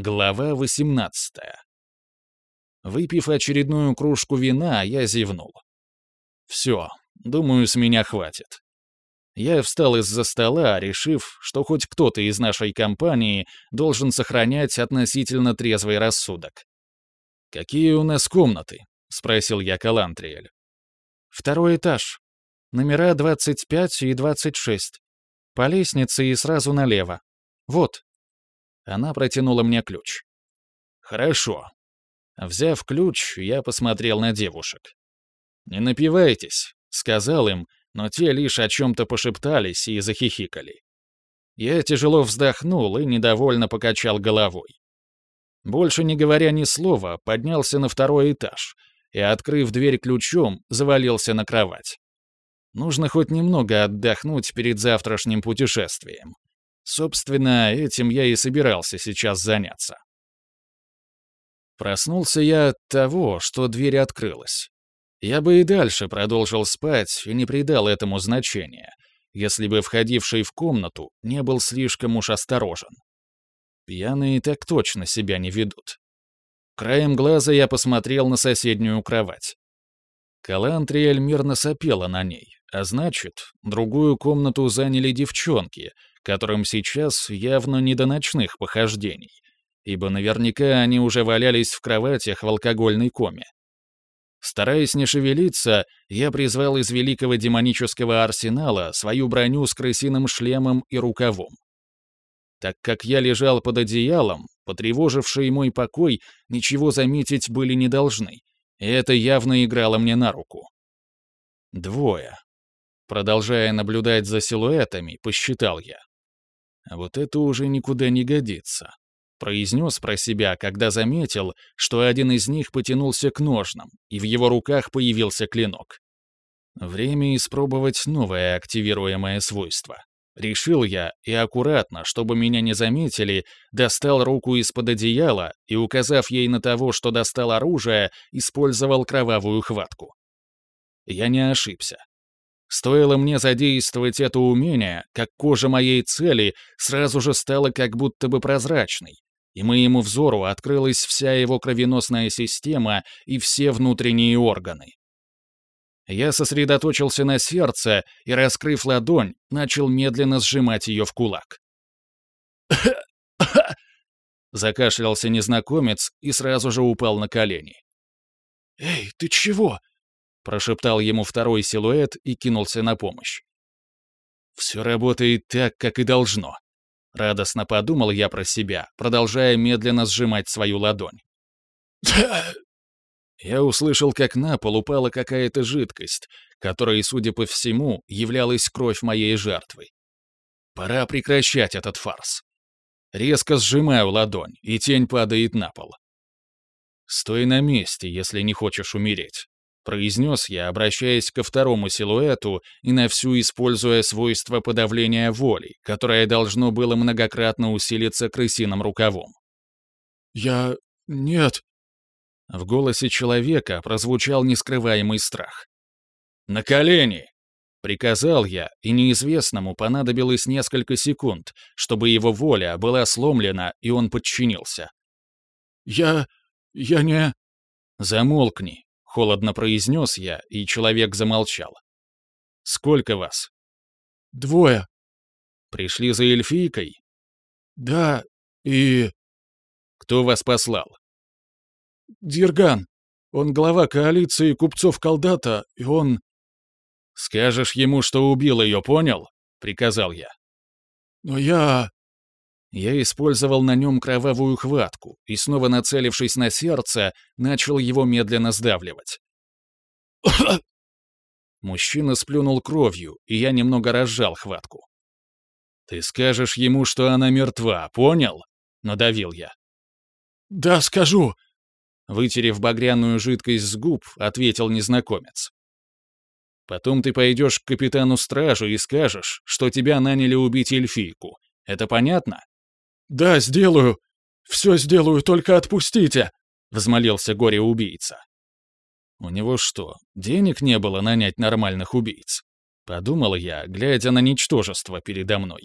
Глава 18. Выпив очередную кружку вина, я зевнул. Все, думаю, с меня хватит. Я встал из-за стола, решив, что хоть кто-то из нашей компании должен сохранять относительно трезвый рассудок. «Какие у нас комнаты?» — спросил я Калантриэль. «Второй этаж. Номера 25 и 26. По лестнице и сразу налево. Вот». Она протянула мне ключ. «Хорошо». Взяв ключ, я посмотрел на девушек. «Не напивайтесь», — сказал им, но те лишь о чем-то пошептались и захихикали. Я тяжело вздохнул и недовольно покачал головой. Больше не говоря ни слова, поднялся на второй этаж и, открыв дверь ключом, завалился на кровать. Нужно хоть немного отдохнуть перед завтрашним путешествием. Собственно, этим я и собирался сейчас заняться. Проснулся я от того, что дверь открылась. Я бы и дальше продолжил спать и не придал этому значения, если бы входивший в комнату не был слишком уж осторожен. Пьяные так точно себя не ведут. Краем глаза я посмотрел на соседнюю кровать. Калантриэль мирно сопела на ней, а значит, другую комнату заняли девчонки, которым сейчас явно не до ночных похождений, ибо наверняка они уже валялись в кроватях в алкогольной коме. Стараясь не шевелиться, я призвал из великого демонического арсенала свою броню с крысиным шлемом и рукавом. Так как я лежал под одеялом, потревожившие мой покой ничего заметить были не должны, и это явно играло мне на руку. Двое. Продолжая наблюдать за силуэтами, посчитал я. Вот это уже никуда не годится. Произнес про себя, когда заметил, что один из них потянулся к ножнам, и в его руках появился клинок. Время испробовать новое активируемое свойство. Решил я и аккуратно, чтобы меня не заметили, достал руку из-под одеяла и, указав ей на того, что достал оружие, использовал кровавую хватку. Я не ошибся. Стоило мне задействовать это умение, как кожа моей цели сразу же стала как будто бы прозрачной, и моему взору открылась вся его кровеносная система и все внутренние органы. Я сосредоточился на сердце и, раскрыв ладонь, начал медленно сжимать ее в кулак. Закашлялся незнакомец и сразу же упал на колени. «Эй, ты чего?» Прошептал ему второй силуэт и кинулся на помощь. «Все работает так, как и должно», — радостно подумал я про себя, продолжая медленно сжимать свою ладонь. Я услышал, как на пол упала какая-то жидкость, которой, судя по всему, являлась кровь моей жертвы. Пора прекращать этот фарс. Резко сжимаю ладонь, и тень падает на пол. Стой на месте, если не хочешь умереть произнес я, обращаясь ко второму силуэту и на всю используя свойство подавления воли, которое должно было многократно усилиться крысиным рукавом. «Я... нет...» В голосе человека прозвучал нескрываемый страх. «На колени!» — приказал я, и неизвестному понадобилось несколько секунд, чтобы его воля была сломлена, и он подчинился. «Я... я не...» «Замолкни», Холодно произнес я, и человек замолчал. «Сколько вас?» «Двое». «Пришли за эльфийкой?» «Да, и...» «Кто вас послал?» «Дирган. Он глава коалиции купцов Колдата, и он...» «Скажешь ему, что убил ее, понял?» — приказал я. «Но я...» Я использовал на нем кровавую хватку и, снова нацелившись на сердце, начал его медленно сдавливать. Мужчина сплюнул кровью, и я немного разжал хватку. «Ты скажешь ему, что она мертва, понял?» — надавил я. «Да, скажу!» Вытерев багряную жидкость с губ, ответил незнакомец. «Потом ты пойдешь к капитану стражи и скажешь, что тебя наняли убить эльфийку. Это понятно?» «Да, сделаю. Все сделаю, только отпустите!» — взмолился горе-убийца. «У него что, денег не было нанять нормальных убийц?» — подумал я, глядя на ничтожество передо мной.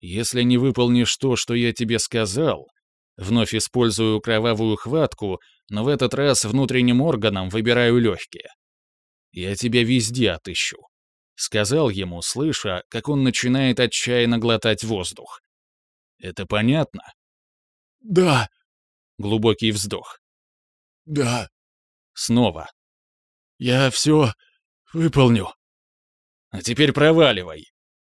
«Если не выполнишь то, что я тебе сказал, Вновь использую кровавую хватку, но в этот раз внутренним органом выбираю легкие. «Я тебя везде отыщу», — сказал ему, слыша, как он начинает отчаянно глотать воздух. «Это понятно?» «Да». Глубокий вздох. «Да». Снова. «Я все выполню». «А теперь проваливай»,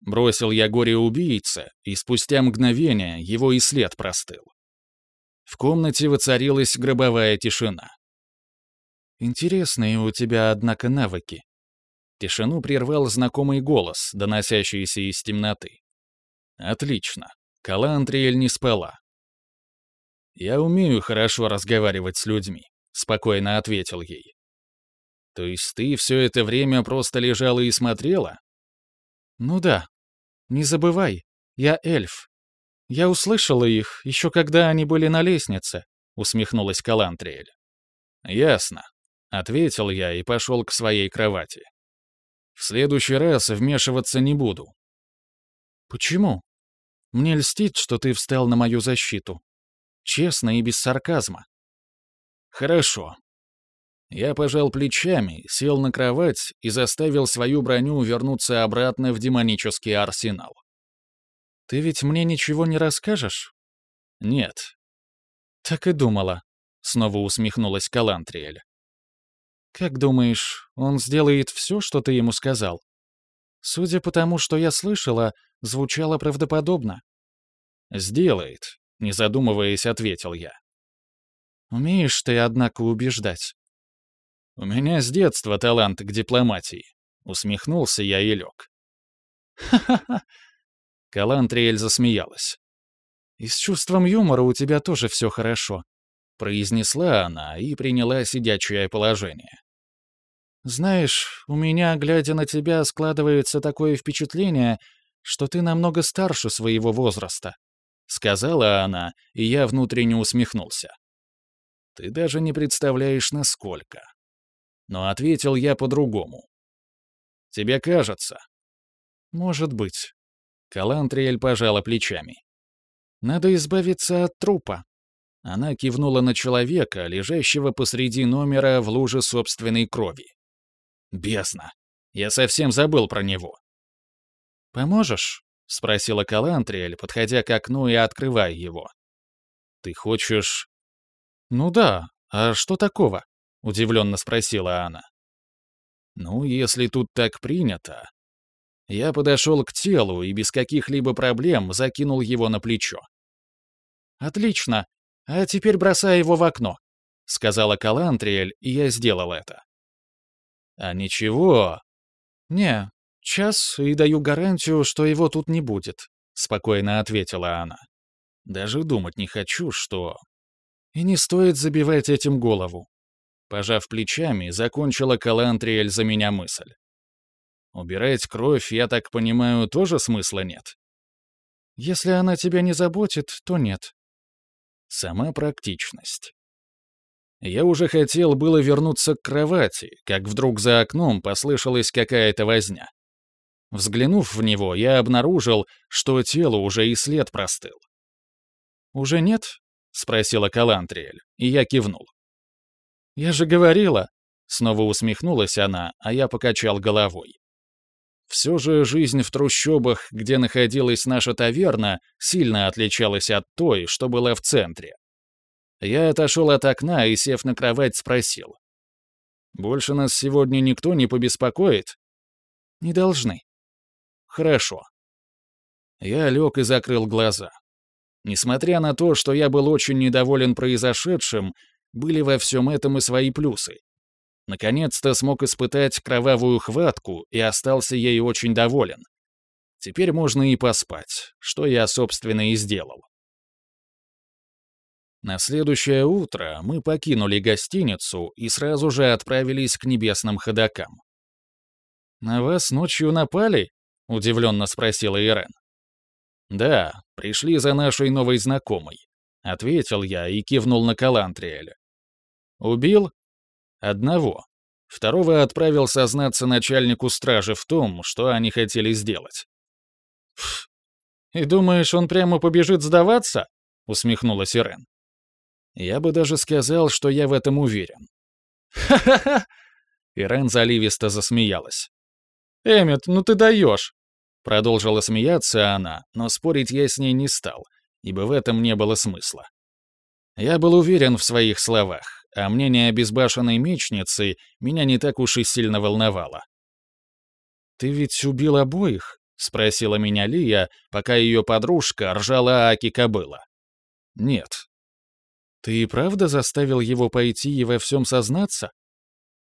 Бросил я горе-убийца, и спустя мгновение его и след простыл. В комнате воцарилась гробовая тишина. «Интересные у тебя, однако, навыки». Тишину прервал знакомый голос, доносящийся из темноты. «Отлично. Калантриэль не спала». «Я умею хорошо разговаривать с людьми», — спокойно ответил ей. «То есть ты все это время просто лежала и смотрела?» «Ну да. Не забывай, я эльф. Я услышала их, еще когда они были на лестнице», — усмехнулась Калантриэль. «Ясно», — ответил я и пошел к своей кровати. «В следующий раз вмешиваться не буду». «Почему? Мне льстит, что ты встал на мою защиту. Честно и без сарказма». «Хорошо», я пожал плечами, сел на кровать и заставил свою броню вернуться обратно в демонический арсенал. «Ты ведь мне ничего не расскажешь?» «Нет». «Так и думала», — снова усмехнулась Калантриэль. «Как думаешь, он сделает все, что ты ему сказал?» «Судя по тому, что я слышала, звучало правдоподобно». «Сделает», — не задумываясь, ответил я. «Умеешь ты, однако, убеждать». «У меня с детства талант к дипломатии», — усмехнулся я и лег. «Ха-ха-ха!» Калантриэль засмеялась. «И с чувством юмора у тебя тоже все хорошо», — произнесла она и приняла сидячее положение. «Знаешь, у меня, глядя на тебя, складывается такое впечатление, что ты намного старше своего возраста», — сказала она, и я внутренне усмехнулся. «Ты даже не представляешь, насколько» но ответил я по-другому. «Тебе кажется?» «Может быть». Калантриэль пожала плечами. «Надо избавиться от трупа». Она кивнула на человека, лежащего посреди номера в луже собственной крови. «Бесно! Я совсем забыл про него». «Поможешь?» — спросила Калантриэль, подходя к окну и открывая его. «Ты хочешь...» «Ну да, а что такого?» — удивленно спросила она. «Ну, если тут так принято...» Я подошел к телу и без каких-либо проблем закинул его на плечо. «Отлично. А теперь бросай его в окно», — сказала Калантриэль, и я сделал это. «А ничего...» «Не, час и даю гарантию, что его тут не будет», — спокойно ответила она. «Даже думать не хочу, что...» «И не стоит забивать этим голову. Пожав плечами, закончила Калантриэль за меня мысль. Убирать кровь, я так понимаю, тоже смысла нет? Если она тебя не заботит, то нет. Сама практичность. Я уже хотел было вернуться к кровати, как вдруг за окном послышалась какая-то возня. Взглянув в него, я обнаружил, что тело уже и след простыл. «Уже нет?» — спросила Калантриэль, и я кивнул. «Я же говорила!» Снова усмехнулась она, а я покачал головой. Все же жизнь в трущобах, где находилась наша таверна, сильно отличалась от той, что была в центре. Я отошел от окна и, сев на кровать, спросил. «Больше нас сегодня никто не побеспокоит?» «Не должны». «Хорошо». Я лег и закрыл глаза. Несмотря на то, что я был очень недоволен произошедшим, были во всем этом и свои плюсы. Наконец-то смог испытать кровавую хватку и остался ей очень доволен. Теперь можно и поспать, что я, собственно, и сделал. На следующее утро мы покинули гостиницу и сразу же отправились к небесным ходокам. «На вас ночью напали?» — удивленно спросила Ирен. «Да, пришли за нашей новой знакомой», — ответил я и кивнул на Калантриэля. Убил? Одного. Второго отправил сознаться начальнику стражи в том, что они хотели сделать. «И думаешь, он прямо побежит сдаваться?» — усмехнулась Ирен. Я бы даже сказал, что я в этом уверен. Ха-ха-ха! Ирен заливисто засмеялась. Эммет, ну ты даешь. Продолжила смеяться она, но спорить я с ней не стал, ибо в этом не было смысла. Я был уверен в своих словах, а мнение обезбашенной мечницы меня не так уж и сильно волновало. «Ты ведь убил обоих?» — спросила меня Лия, пока ее подружка ржала Аки кобыла. «Нет». «Ты и правда заставил его пойти и во всем сознаться?»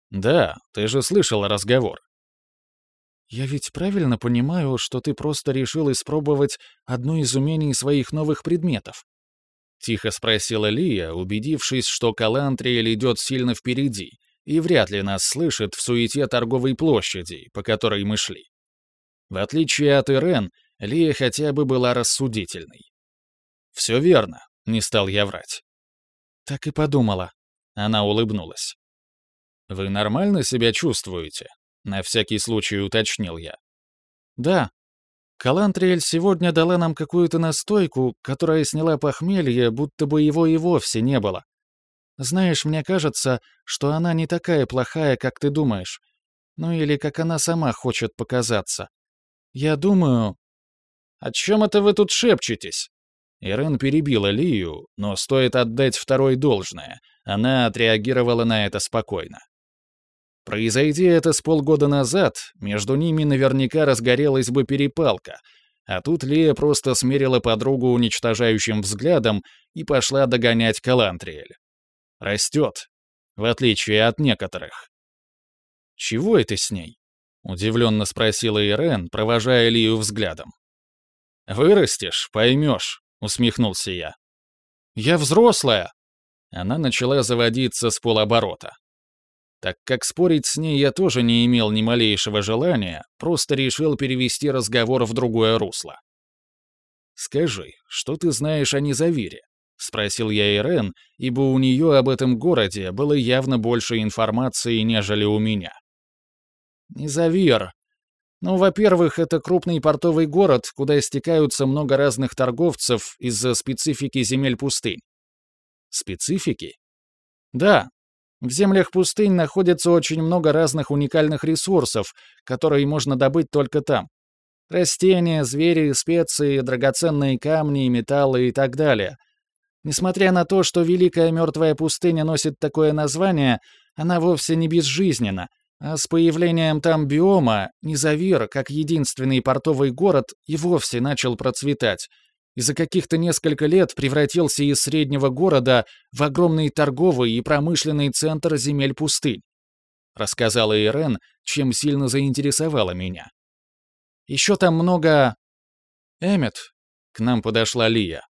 «Да, ты же слышал разговор». «Я ведь правильно понимаю, что ты просто решил испробовать одно из умений своих новых предметов?» Тихо спросила Лия, убедившись, что Калантриэль идет сильно впереди и вряд ли нас слышит в суете торговой площади, по которой мы шли. В отличие от Ирен, Лия хотя бы была рассудительной. «Все верно», — не стал я врать. «Так и подумала». Она улыбнулась. «Вы нормально себя чувствуете?» — на всякий случай уточнил я. «Да», Калантриэль сегодня дала нам какую-то настойку, которая сняла похмелье, будто бы его и вовсе не было. Знаешь, мне кажется, что она не такая плохая, как ты думаешь. Ну или как она сама хочет показаться. Я думаю... О чем это вы тут шепчетесь? Ирен перебила Лию, но стоит отдать второй должное. Она отреагировала на это спокойно. Произойди это с полгода назад, между ними наверняка разгорелась бы перепалка, а тут Лия просто смерила подругу уничтожающим взглядом и пошла догонять Калантриэль. Растет, в отличие от некоторых. «Чего это с ней?» — удивленно спросила Ирен, провожая Лию взглядом. «Вырастешь, поймешь», — усмехнулся я. «Я взрослая!» Она начала заводиться с полоборота. Так как спорить с ней я тоже не имел ни малейшего желания, просто решил перевести разговор в другое русло. «Скажи, что ты знаешь о Низавире?» — спросил я Ирен, ибо у нее об этом городе было явно больше информации, нежели у меня. «Низавир. Ну, во-первых, это крупный портовый город, куда стекаются много разных торговцев из-за специфики земель пустынь». «Специфики?» «Да, в землях пустынь находится очень много разных уникальных ресурсов, которые можно добыть только там. Растения, звери, специи, драгоценные камни, металлы и так далее. Несмотря на то, что Великая Мертвая пустыня носит такое название, она вовсе не безжизненна, а с появлением там биома Низавир, как единственный портовый город, и вовсе начал процветать, и за каких-то несколько лет превратился из среднего города в огромный торговый и промышленный центр земель пустынь. Рассказала Ирен, чем сильно заинтересовала меня. Еще там много... Эммет, к нам подошла Лия.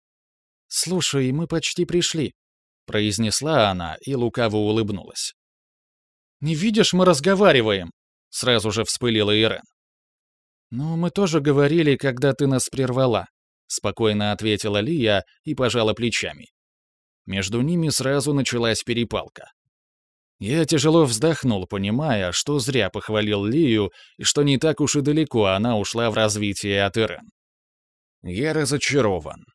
«Слушай, мы почти пришли», — произнесла она и лукаво улыбнулась. «Не видишь, мы разговариваем», — сразу же вспылила Ирен. «Ну, мы тоже говорили, когда ты нас прервала», — спокойно ответила Лия и пожала плечами. Между ними сразу началась перепалка. Я тяжело вздохнул, понимая, что зря похвалил Лию и что не так уж и далеко она ушла в развитие от Ирен. Я разочарован.